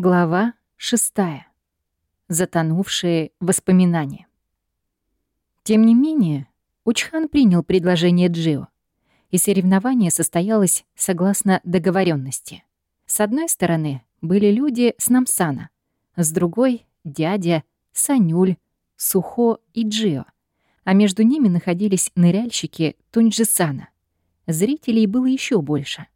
Глава шестая. Затонувшие воспоминания. Тем не менее, Учхан принял предложение Джио, и соревнование состоялось согласно договоренности. С одной стороны были люди с Намсана, с другой — дядя, Санюль, Сухо и Джио, а между ними находились ныряльщики Тунджисана. Зрителей было еще больше.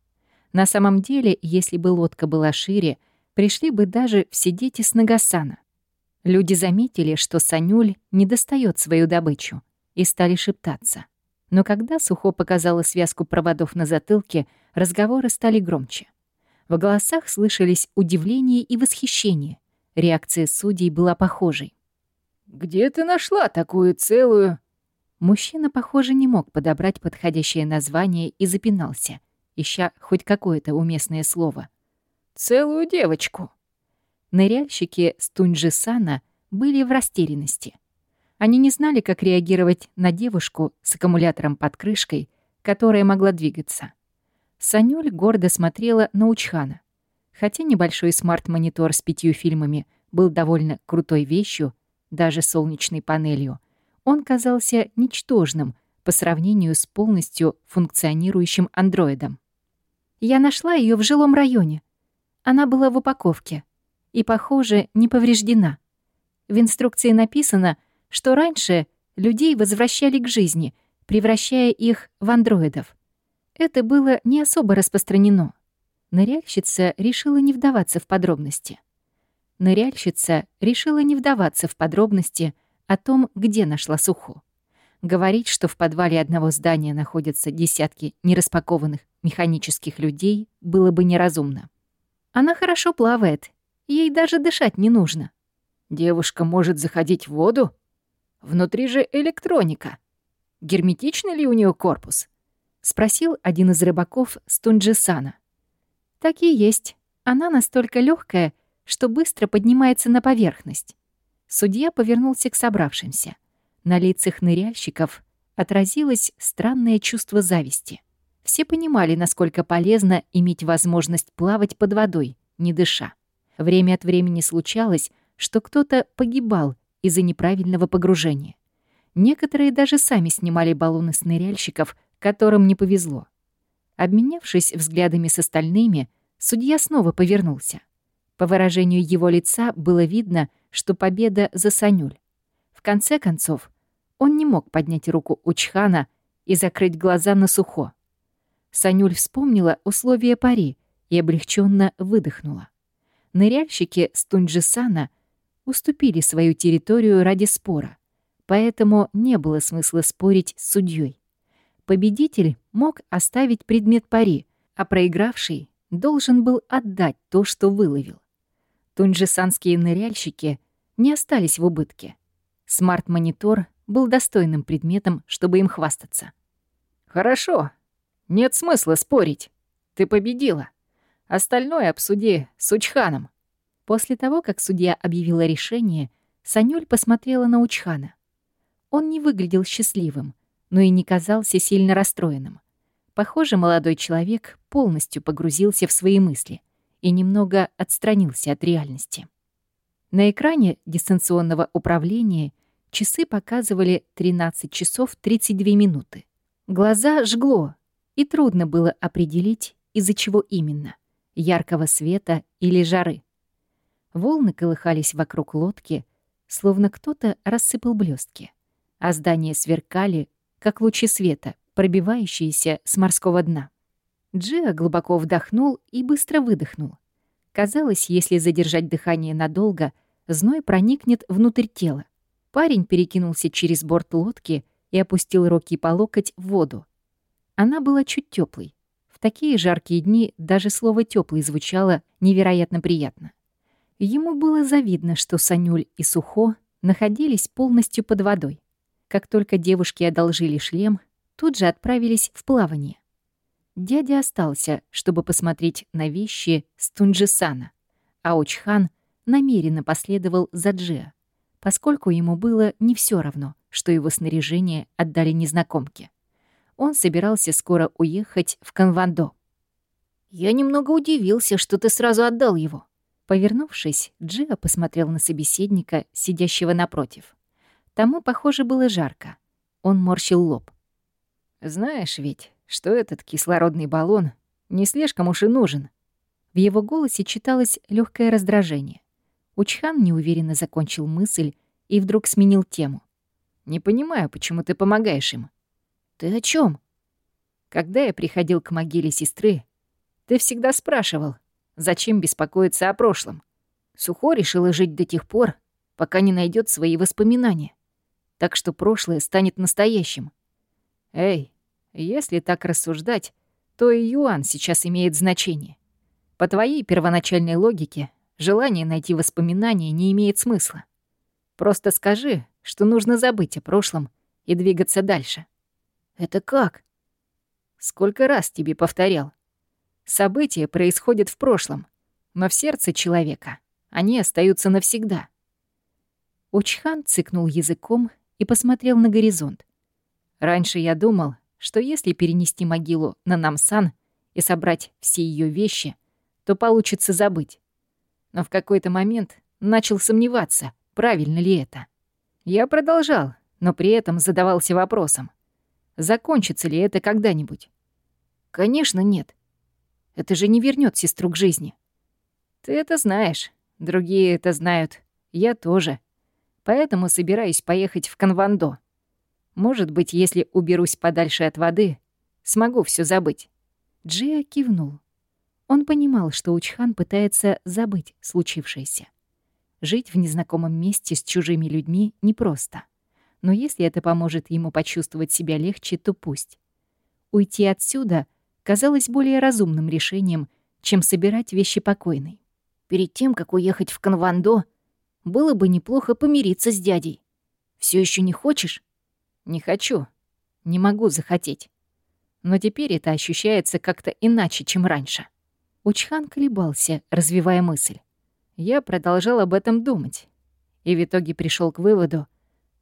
На самом деле, если бы лодка была шире — пришли бы даже все дети с Нагасана. Люди заметили, что Санюль не достает свою добычу, и стали шептаться. Но когда Сухо показала связку проводов на затылке, разговоры стали громче. В голосах слышались удивление и восхищение. Реакция судей была похожей. «Где ты нашла такую целую?» Мужчина, похоже, не мог подобрать подходящее название и запинался, ища хоть какое-то уместное слово — Целую девочку. Ныряльщики с Тунджисана были в растерянности. Они не знали, как реагировать на девушку с аккумулятором под крышкой, которая могла двигаться. Санюль гордо смотрела на Учхана. Хотя небольшой смарт-монитор с пятью фильмами был довольно крутой вещью, даже солнечной панелью, он казался ничтожным по сравнению с полностью функционирующим андроидом. «Я нашла ее в жилом районе», она была в упаковке и, похоже, не повреждена. В инструкции написано, что раньше людей возвращали к жизни, превращая их в андроидов. Это было не особо распространено. Ныряльщица решила не вдаваться в подробности. Ныряльщица решила не вдаваться в подробности о том, где нашла Суху. Говорить, что в подвале одного здания находятся десятки нераспакованных механических людей, было бы неразумно. Она хорошо плавает. Ей даже дышать не нужно. Девушка может заходить в воду? Внутри же электроника. Герметичный ли у нее корпус? Спросил один из рыбаков с Тунджисана. Так и есть. Она настолько легкая, что быстро поднимается на поверхность. Судья повернулся к собравшимся. На лицах ныряльщиков отразилось странное чувство зависти. Все понимали, насколько полезно иметь возможность плавать под водой, не дыша. Время от времени случалось, что кто-то погибал из-за неправильного погружения. Некоторые даже сами снимали баллоны с ныряльщиков, которым не повезло. Обменявшись взглядами с остальными, судья снова повернулся. По выражению его лица было видно, что победа за Санюль. В конце концов, он не мог поднять руку Учхана и закрыть глаза на сухо. Санюль вспомнила условия пари и облегченно выдохнула. Ныряльщики с Тунджисана уступили свою территорию ради спора, поэтому не было смысла спорить с судьей. Победитель мог оставить предмет пари, а проигравший должен был отдать то, что выловил. Тунджисанские ныряльщики не остались в убытке. Смарт-монитор был достойным предметом, чтобы им хвастаться. «Хорошо, нет смысла спорить. Ты победила. Остальное обсуди с Учханом». После того, как судья объявила решение, Санюль посмотрела на Учхана. Он не выглядел счастливым, но и не казался сильно расстроенным. Похоже, молодой человек полностью погрузился в свои мысли и немного отстранился от реальности. На экране дистанционного управления часы показывали 13 часов 32 минуты. Глаза жгло, и трудно было определить, из-за чего именно — яркого света или жары. Волны колыхались вокруг лодки, словно кто-то рассыпал блестки, а здания сверкали, как лучи света, пробивающиеся с морского дна. Джиа глубоко вдохнул и быстро выдохнул. Казалось, если задержать дыхание надолго, зной проникнет внутрь тела. Парень перекинулся через борт лодки и опустил руки по локоть в воду. Она была чуть теплой. В такие жаркие дни даже слово теплый звучало невероятно приятно. Ему было завидно, что Санюль и Сухо находились полностью под водой. Как только девушки одолжили шлем, тут же отправились в плавание. Дядя остался, чтобы посмотреть на вещи с Тунджисана, а Учхан намеренно последовал за Джиа, поскольку ему было не все равно, что его снаряжение отдали незнакомке он собирался скоро уехать в Канвандо. «Я немного удивился, что ты сразу отдал его», — Повернувшись, Джиа посмотрел на собеседника, сидящего напротив. Тому, похоже, было жарко. Он морщил лоб. «Знаешь ведь, что этот кислородный баллон не слишком уж и нужен». В его голосе читалось легкое раздражение. Учхан неуверенно закончил мысль и вдруг сменил тему. «Не понимаю, почему ты помогаешь им». «Ты о чем? Когда я приходил к могиле сестры, ты всегда спрашивал, зачем беспокоиться о прошлом. Сухо решила жить до тех пор, пока не найдет свои воспоминания. Так что прошлое станет настоящим. Эй, если так рассуждать, то и Юан сейчас имеет значение. По твоей первоначальной логике, желание найти воспоминания не имеет смысла. Просто скажи, что нужно забыть о прошлом и двигаться дальше. Это как? Сколько раз тебе повторял? События происходят в прошлом, но в сердце человека они остаются навсегда. Учхан цыкнул языком и посмотрел на горизонт. Раньше я думал, что если перенести могилу на Намсан и собрать все ее вещи, то получится забыть. Но в какой-то момент начал сомневаться, правильно ли это. Я продолжал, но при этом задавался вопросом, закончится ли это когда-нибудь. Конечно, нет. Это же не вернет сестру к жизни. Ты это знаешь, другие это знают, я тоже. Поэтому собираюсь поехать в Конвандо. Может быть, если уберусь подальше от воды, смогу все забыть. Джия кивнул. Он понимал, что Учхан пытается забыть случившееся. Жить в незнакомом месте с чужими людьми непросто. Но если это поможет ему почувствовать себя легче, то пусть. Уйти отсюда казалось более разумным решением, чем собирать вещи покойной. Перед тем, как уехать в Конвандо, было бы неплохо помириться с дядей. Все еще не хочешь? Не хочу. Не могу захотеть. Но теперь это ощущается как-то иначе, чем раньше. Учхан колебался, развивая мысль. Я продолжал об этом думать. И в итоге пришел к выводу,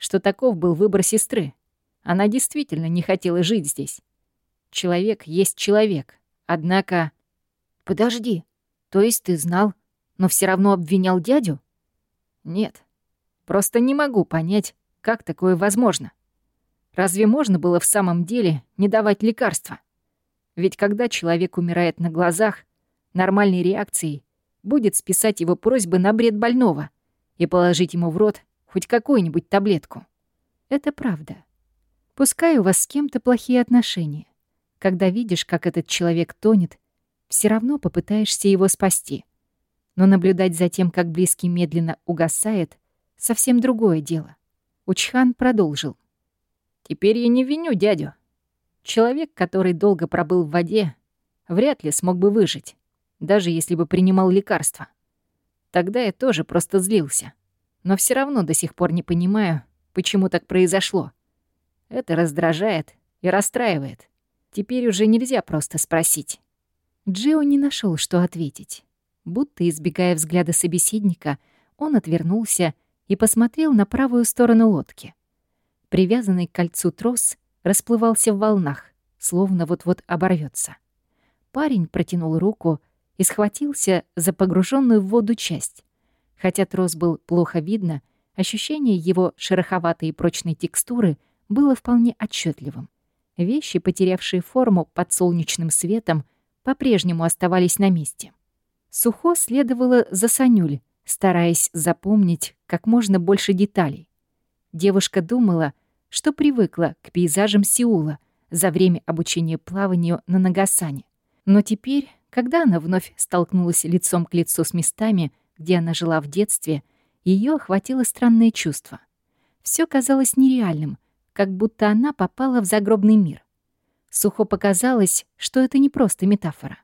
что таков был выбор сестры. Она действительно не хотела жить здесь. Человек есть человек. Однако... Подожди, то есть ты знал, но все равно обвинял дядю? Нет. Просто не могу понять, как такое возможно. Разве можно было в самом деле не давать лекарства? Ведь когда человек умирает на глазах, нормальной реакцией будет списать его просьбы на бред больного и положить ему в рот хоть какую-нибудь таблетку. Это правда. Пускай у вас с кем-то плохие отношения. Когда видишь, как этот человек тонет, все равно попытаешься его спасти. Но наблюдать за тем, как близкий медленно угасает, совсем другое дело. Учхан продолжил. Теперь я не виню дядю. Человек, который долго пробыл в воде, вряд ли смог бы выжить, даже если бы принимал лекарства. Тогда я тоже просто злился. Но все равно до сих пор не понимаю, почему так произошло. Это раздражает и расстраивает. Теперь уже нельзя просто спросить. Джио не нашел, что ответить. Будто избегая взгляда собеседника, он отвернулся и посмотрел на правую сторону лодки. Привязанный к кольцу трос расплывался в волнах, словно вот-вот оборвется. Парень протянул руку и схватился за погруженную в воду часть. Хотя трос был плохо видно, ощущение его шероховатой и прочной текстуры было вполне отчетливым. Вещи, потерявшие форму под солнечным светом, по-прежнему оставались на месте. Сухо следовало за Санюль, стараясь запомнить как можно больше деталей. Девушка думала, что привыкла к пейзажам Сеула за время обучения плаванию на Нагасане. Но теперь, когда она вновь столкнулась лицом к лицу с местами, где она жила в детстве, ее охватило странное чувство. Все казалось нереальным, как будто она попала в загробный мир. Сухо показалось, что это не просто метафора.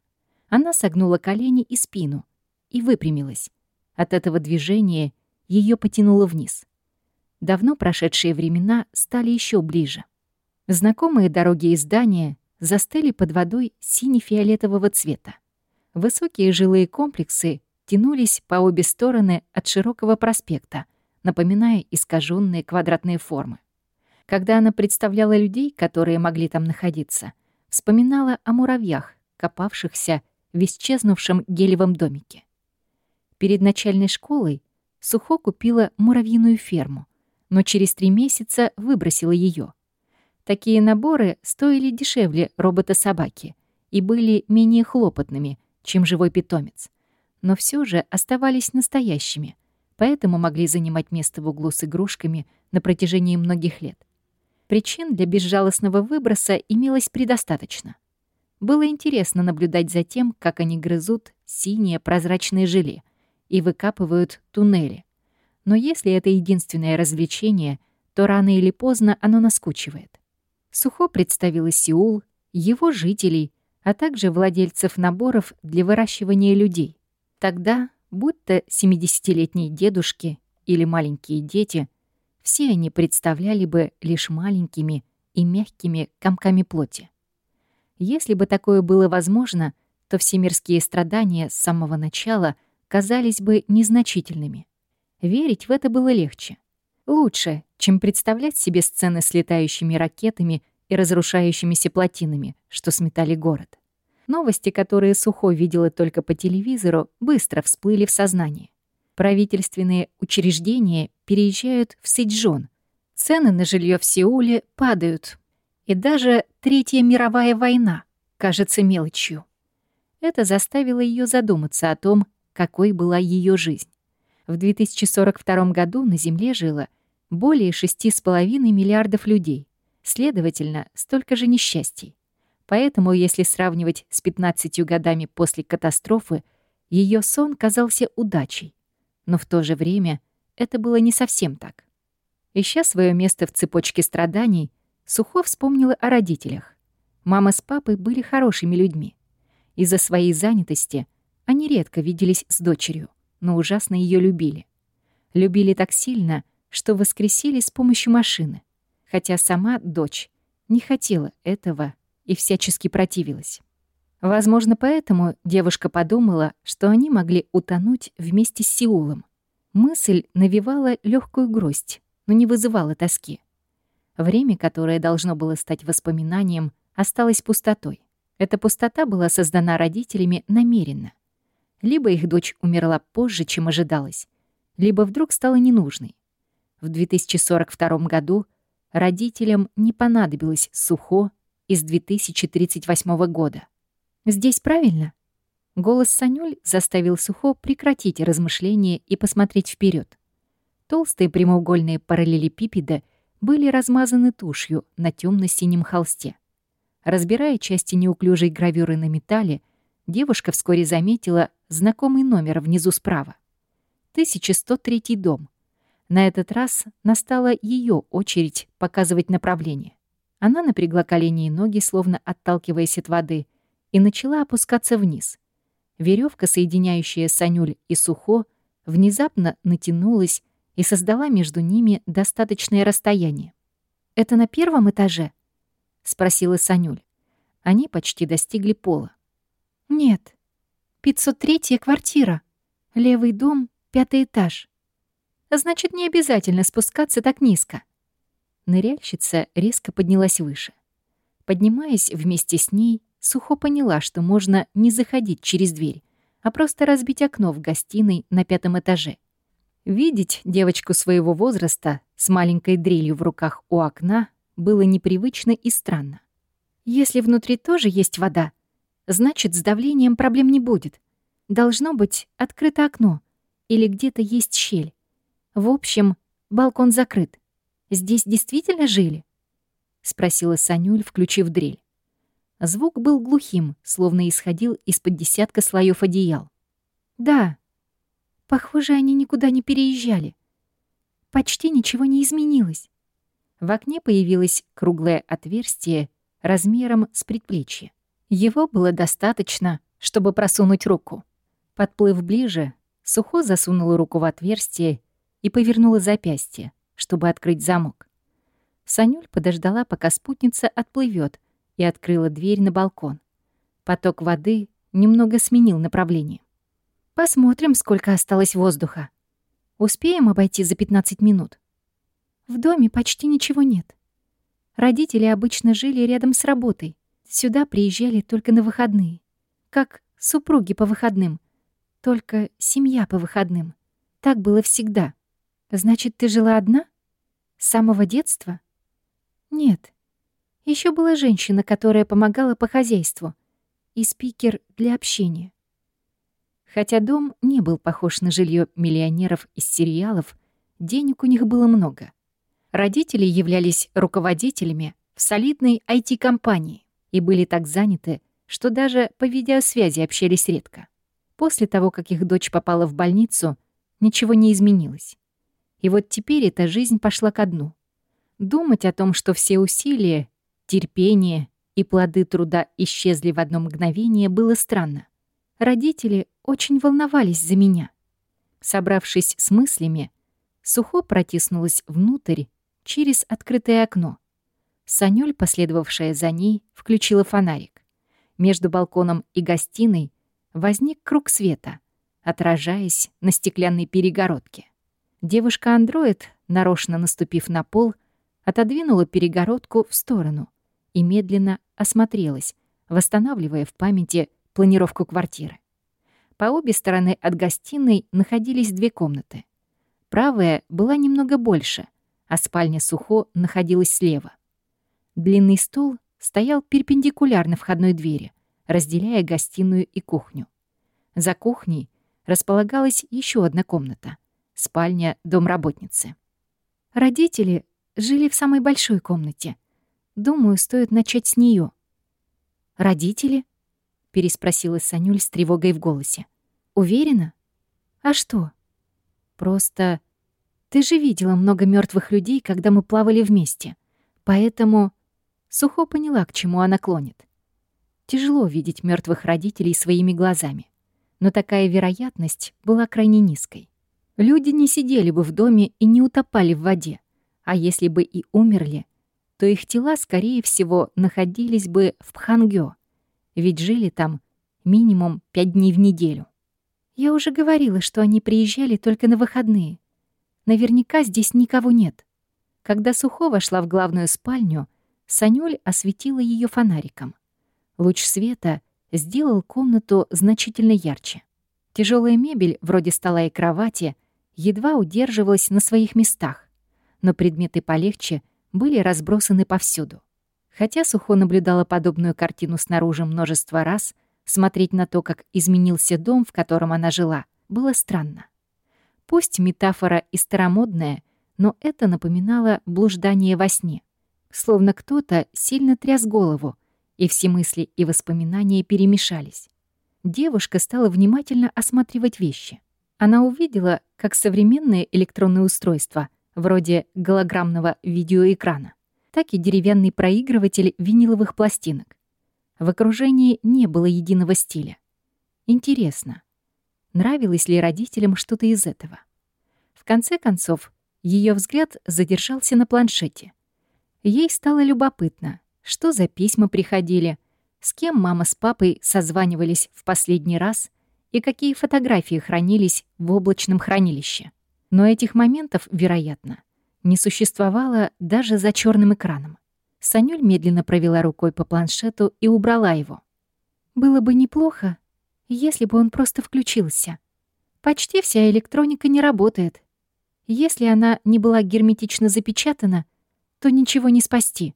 Она согнула колени и спину и выпрямилась. От этого движения ее потянуло вниз давно прошедшие времена стали еще ближе. Знакомые дороги и здания застыли под водой сине-фиолетового цвета. Высокие жилые комплексы тянулись по обе стороны от широкого проспекта, напоминая искаженные квадратные формы. Когда она представляла людей, которые могли там находиться, вспоминала о муравьях, копавшихся в исчезнувшем гелевом домике. Перед начальной школой Сухо купила муравьиную ферму, но через три месяца выбросила ее. Такие наборы стоили дешевле робота-собаки и были менее хлопотными, чем живой питомец. Но все же оставались настоящими, поэтому могли занимать место в углу с игрушками на протяжении многих лет. Причин для безжалостного выброса имелось предостаточно. Было интересно наблюдать за тем, как они грызут синее прозрачное желе и выкапывают туннели. Но если это единственное развлечение, то рано или поздно оно наскучивает. Сухо представила Сеул, его жителей, а также владельцев наборов для выращивания людей. Тогда, будь то 70-летние дедушки или маленькие дети, все они представляли бы лишь маленькими и мягкими комками плоти. Если бы такое было возможно, то все мирские страдания с самого начала казались бы незначительными. Верить в это было легче. Лучше, чем представлять себе сцены с летающими ракетами и разрушающимися плотинами, что сметали город. Новости, которые Сухо видела только по телевизору, быстро всплыли в сознание. Правительственные учреждения переезжают в Сиджон. Цены на жилье в Сеуле падают. И даже Третья мировая война кажется мелочью. Это заставило ее задуматься о том, какой была ее жизнь. В 2042 году на Земле жило более 6,5 миллиардов людей, следовательно, столько же несчастий. Поэтому, если сравнивать с 15 годами после катастрофы, ее сон казался удачей. Но в то же время это было не совсем так. Ища свое место в цепочке страданий, Сухо вспомнила о родителях. Мама с папой были хорошими людьми. Из-за своей занятости они редко виделись с дочерью, но ужасно ее любили. Любили так сильно, что воскресили с помощью машины, хотя сама дочь не хотела этого и всячески противилась. Возможно, поэтому девушка подумала, что они могли утонуть вместе с Сеулом. Мысль навевала легкую гроздь, но не вызывала тоски. Время, которое должно было стать воспоминанием, осталось пустотой. Эта пустота была создана родителями намеренно. Либо их дочь умерла позже, чем ожидалось, либо вдруг стала ненужной. В 2042 году родителям не понадобилось сухо из 2038 года. «Здесь правильно?» Голос Санюль заставил Сухо прекратить размышления и посмотреть вперед. Толстые прямоугольные параллелепипеды были размазаны тушью на темно синем холсте. Разбирая части неуклюжей гравюры на металле, девушка вскоре заметила знакомый номер внизу справа. 1103 дом. На этот раз настала ее очередь показывать направление. Она напрягла колени и ноги, словно отталкиваясь от воды, и начала опускаться вниз. Веревка, соединяющая Санюль и Сухо, внезапно натянулась и создала между ними достаточное расстояние. «Это на первом этаже?» — спросила Санюль. Они почти достигли пола. «Нет. 503-я квартира. Левый дом, пятый этаж. Значит, не обязательно спускаться так низко». Ныряльщица резко поднялась выше. Поднимаясь вместе с ней, Сухо поняла, что можно не заходить через дверь, а просто разбить окно в гостиной на пятом этаже. Видеть девочку своего возраста с маленькой дрелью в руках у окна было непривычно и странно. Если внутри тоже есть вода, значит, с давлением проблем не будет. Должно быть открыто окно или где-то есть щель. В общем, балкон закрыт. Здесь действительно жили? — спросила Санюль, включив дрель. Звук был глухим, словно исходил из-под десятка слоев одеял. «Да, похоже, они никуда не переезжали. Почти ничего не изменилось». В окне появилось круглое отверстие размером с предплечье. Его было достаточно, чтобы просунуть руку. Подплыв ближе, Сухо засунула руку в отверстие и повернула запястье, чтобы открыть замок. Санюль подождала, пока спутница отплывет, и открыла дверь на балкон. Поток воды немного сменил направление. Посмотрим, сколько осталось воздуха. Успеем обойти за 15 минут. В доме почти ничего нет. Родители обычно жили рядом с работой. Сюда приезжали только на выходные. Как супруги по выходным. только семья по выходным. Так было всегда. Значит, ты жила одна? С самого детства? Нет. Еще была женщина, которая помогала по хозяйству. И спикер для общения. Хотя дом не был похож на жилье миллионеров из сериалов, денег у них было много. Родители являлись руководителями в солидной IT-компании и были так заняты, что даже по видеосвязи общались редко. После того, как их дочь попала в больницу, ничего не изменилось. И вот теперь эта жизнь пошла ко дну. Думать о том, что все усилия, терпение и плоды труда исчезли в одно мгновение, было странно. Родители очень волновались за меня. Собравшись с мыслями, Сухо протиснулась внутрь через открытое окно. Санюль, последовавшая за ней, включила фонарик. Между балконом и гостиной возник круг света, отражаясь на стеклянной перегородке. Девушка-андроид, нарочно наступив на пол, отодвинула перегородку в сторону и медленно осмотрелась, восстанавливая в памяти планировку квартиры. По обе стороны от гостиной находились две комнаты. Правая была немного больше, а спальня Сухо находилась слева. Длинный стол стоял перпендикулярно входной двери, разделяя гостиную и кухню. За кухней располагалась еще одна комната — спальня домработницы. Родители жили в самой большой комнате. Думаю, стоит начать с нее. «Родители?» переспросила Санюль с тревогой в голосе. Уверена? А что? Просто ты же видела много мертвых людей, когда мы плавали вместе. Поэтому Сухо поняла, к чему она клонит. Тяжело видеть мертвых родителей своими глазами. Но такая вероятность была крайне низкой. Люди не сидели бы в доме и не утопали в воде. А если бы и умерли, то их тела, скорее всего, находились бы в Пхангё, ведь жили там минимум пять дней в неделю. Я уже говорила, что они приезжали только на выходные. Наверняка здесь никого нет. Когда Сухо вошла в главную спальню, Санюль осветила ее фонариком. Луч света сделал комнату значительно ярче. Тяжелая мебель, вроде стола и кровати, едва удерживалась на своих местах, но предметы полегче были разбросаны повсюду. Хотя Сухо наблюдала подобную картину снаружи множество раз, смотреть на то, как изменился дом, в котором она жила, было странно. Пусть метафора и старомодная, но это напоминало блуждание во сне. Словно кто-то сильно тряс голову, и все мысли и воспоминания перемешались. Девушка стала внимательно осматривать вещи. Она увидела, как современные электронные устройства, вроде голограммного видеоэкрана, так и деревянный проигрыватель виниловых пластинок. В окружении не было единого стиля. Интересно, нравилось ли родителям что-то из этого? В конце концов, ее взгляд задержался на планшете. Ей стало любопытно, что за письма приходили, с кем мама с папой созванивались в последний раз и какие фотографии хранились в облачном хранилище. Но этих моментов, вероятно, не существовало даже за черным экраном. Санюль медленно провела рукой по планшету и убрала его. Было бы неплохо, если бы он просто включился. Почти вся электроника не работает. Если она не была герметично запечатана, то ничего не спасти.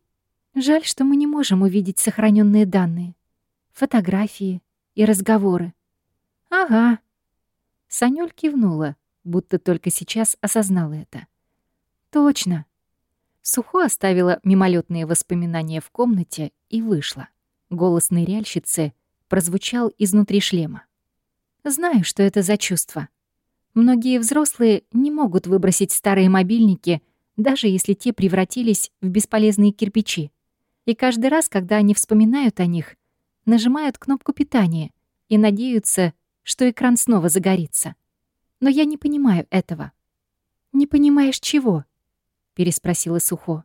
Жаль, что мы не можем увидеть сохраненные данные, фотографии и разговоры. Ага. Санюль кивнула, будто только сейчас осознала это. Точно. Сухо оставила мимолетные воспоминания в комнате и вышла. Голос ныряльщицы прозвучал изнутри шлема. Знаю, что это за чувство. Многие взрослые не могут выбросить старые мобильники, даже если те превратились в бесполезные кирпичи. И каждый раз, когда они вспоминают о них, нажимают кнопку питания и надеются, что экран снова загорится. Но я не понимаю этого. Не понимаешь чего? переспросила Сухо.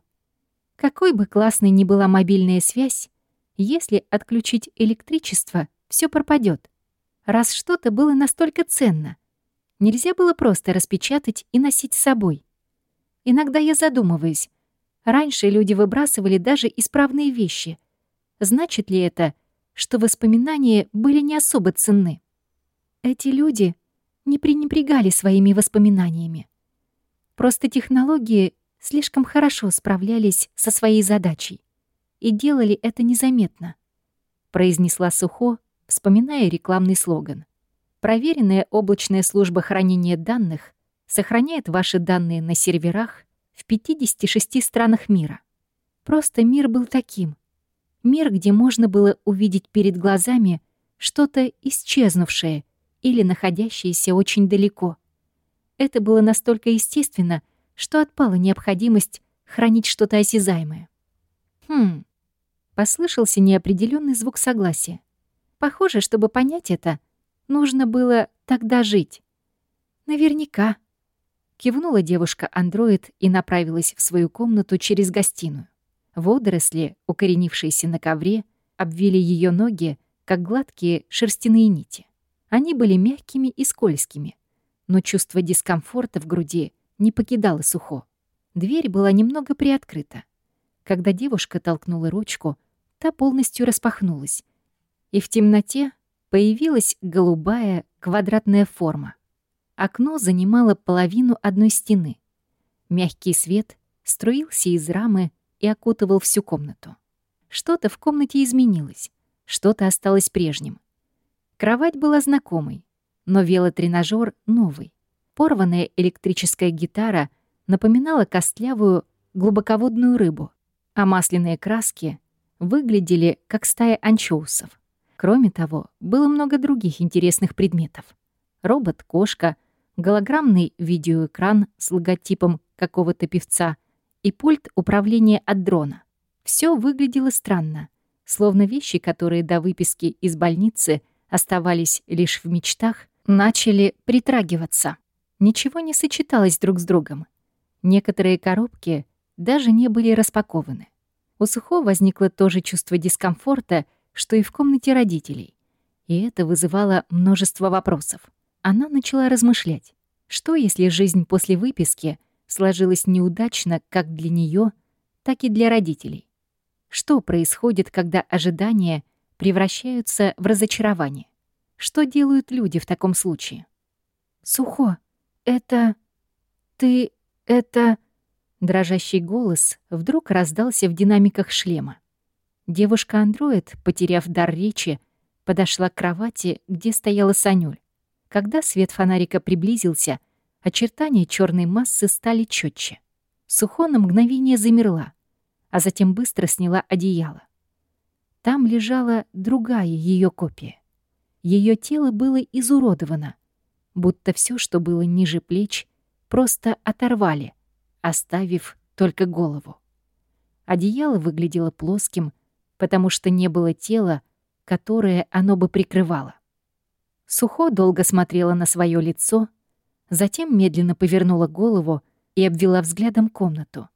Какой бы классной ни была мобильная связь, если отключить электричество, все пропадет. Раз что-то было настолько ценно, нельзя было просто распечатать и носить с собой. Иногда я задумываюсь. Раньше люди выбрасывали даже исправные вещи. Значит ли это, что воспоминания были не особо ценны? Эти люди не пренебрегали своими воспоминаниями. Просто технологии слишком хорошо справлялись со своей задачей и делали это незаметно, произнесла Сухо, вспоминая рекламный слоган. Проверенная облачная служба хранения данных сохраняет ваши данные на серверах в 56 странах мира. Просто мир был таким. Мир, где можно было увидеть перед глазами что-то исчезнувшее или находящееся очень далеко. Это было настолько естественно, что отпала необходимость хранить что-то осязаемое. Хм. Послышался неопределенный звук согласия. Похоже, чтобы понять это, нужно было тогда жить. Наверняка. Кивнула девушка-андроид и направилась в свою комнату через гостиную. Водоросли, укоренившиеся на ковре, обвили ее ноги, как гладкие шерстяные нити. Они были мягкими и скользкими, но чувство дискомфорта в груди не покидало Сухо. Дверь была немного приоткрыта. Когда девушка толкнула ручку, та полностью распахнулась, и в темноте появилась голубая квадратная форма. Окно занимало половину одной стены. Мягкий свет струился из рамы и окутывал всю комнату. Что-то в комнате изменилось, что-то осталось прежним. Кровать была знакомой, но велотренажер новый. Порванная электрическая гитара напоминала костлявую глубоководную рыбу, а масляные краски выглядели как стая анчоусов. Кроме того, было много других интересных предметов. Робот-кошка, голограммный видеоэкран с логотипом какого-то певца и пульт управления от дрона. Все выглядело странно, словно вещи, которые до выписки из больницы оставались лишь в мечтах, начали притрагиваться. Ничего не сочеталось друг с другом. Некоторые коробки даже не были распакованы. У Сухо возникло то же чувство дискомфорта, что и в комнате родителей. И это вызывало множество вопросов. Она начала размышлять, что если жизнь после выписки сложилась неудачно как для нее, так и для родителей? Что происходит, когда ожидания превращаются в разочарование? Что делают люди в таком случае? «Сухо!» «Это... ты... это...» Дрожащий голос вдруг раздался в динамиках шлема. Девушка-андроид, потеряв дар речи, подошла к кровати, где стояла Санюль. Когда свет фонарика приблизился, очертания черной массы стали четче. Сухо на мгновение замерла, а затем быстро сняла одеяло. Там лежала другая ее копия. Ее тело было изуродовано, будто все, что было ниже плеч, просто оторвали, оставив только голову. Одеяло выглядело плоским, потому что не было тела, которое оно бы прикрывало. Сухо долго смотрела на свое лицо, затем медленно повернула голову и обвела взглядом комнату.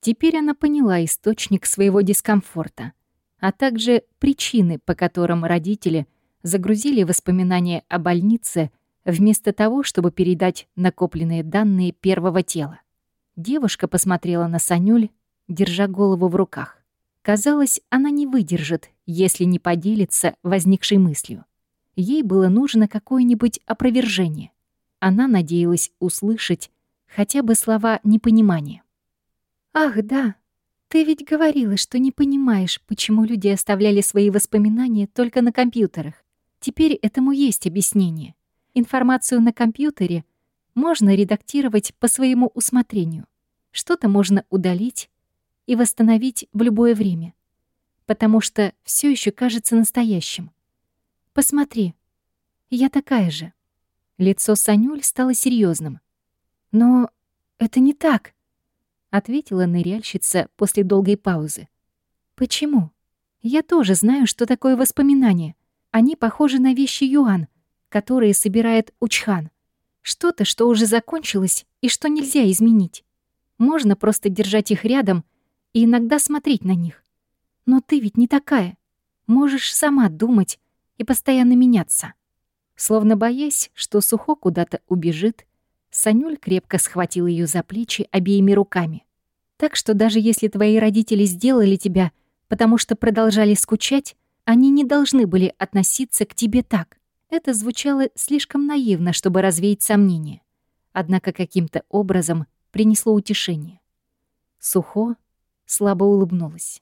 Теперь она поняла источник своего дискомфорта, а также причины, по которым родители загрузили воспоминания о больнице вместо того, чтобы передать накопленные данные первого тела. Девушка посмотрела на Санюль, держа голову в руках. Казалось, она не выдержит, если не поделится возникшей мыслью. Ей было нужно какое-нибудь опровержение. Она надеялась услышать хотя бы слова непонимания. «Ах, да, ты ведь говорила, что не понимаешь, почему люди оставляли свои воспоминания только на компьютерах. Теперь этому есть объяснение. Информацию на компьютере можно редактировать по своему усмотрению. Что-то можно удалить и восстановить в любое время, потому что все еще кажется настоящим. Посмотри, я такая же. Лицо Санюль стало серьезным. Но это не так, ответила ныряльщица после долгой паузы. Почему? Я тоже знаю, что такое воспоминания. Они похожи на вещи Юан, которые собирает Учхан. Что-то, что уже закончилось и что нельзя изменить. Можно просто держать их рядом и иногда смотреть на них. Но ты ведь не такая. Можешь сама думать и постоянно меняться. Словно боясь, что Сухо куда-то убежит, Санюль крепко схватил ее за плечи обеими руками. Так что даже если твои родители сделали тебя, потому что продолжали скучать, они не должны были относиться к тебе так. Это звучало слишком наивно, чтобы развеять сомнения. Однако каким-то образом принесло утешение. Сухо слабо улыбнулась.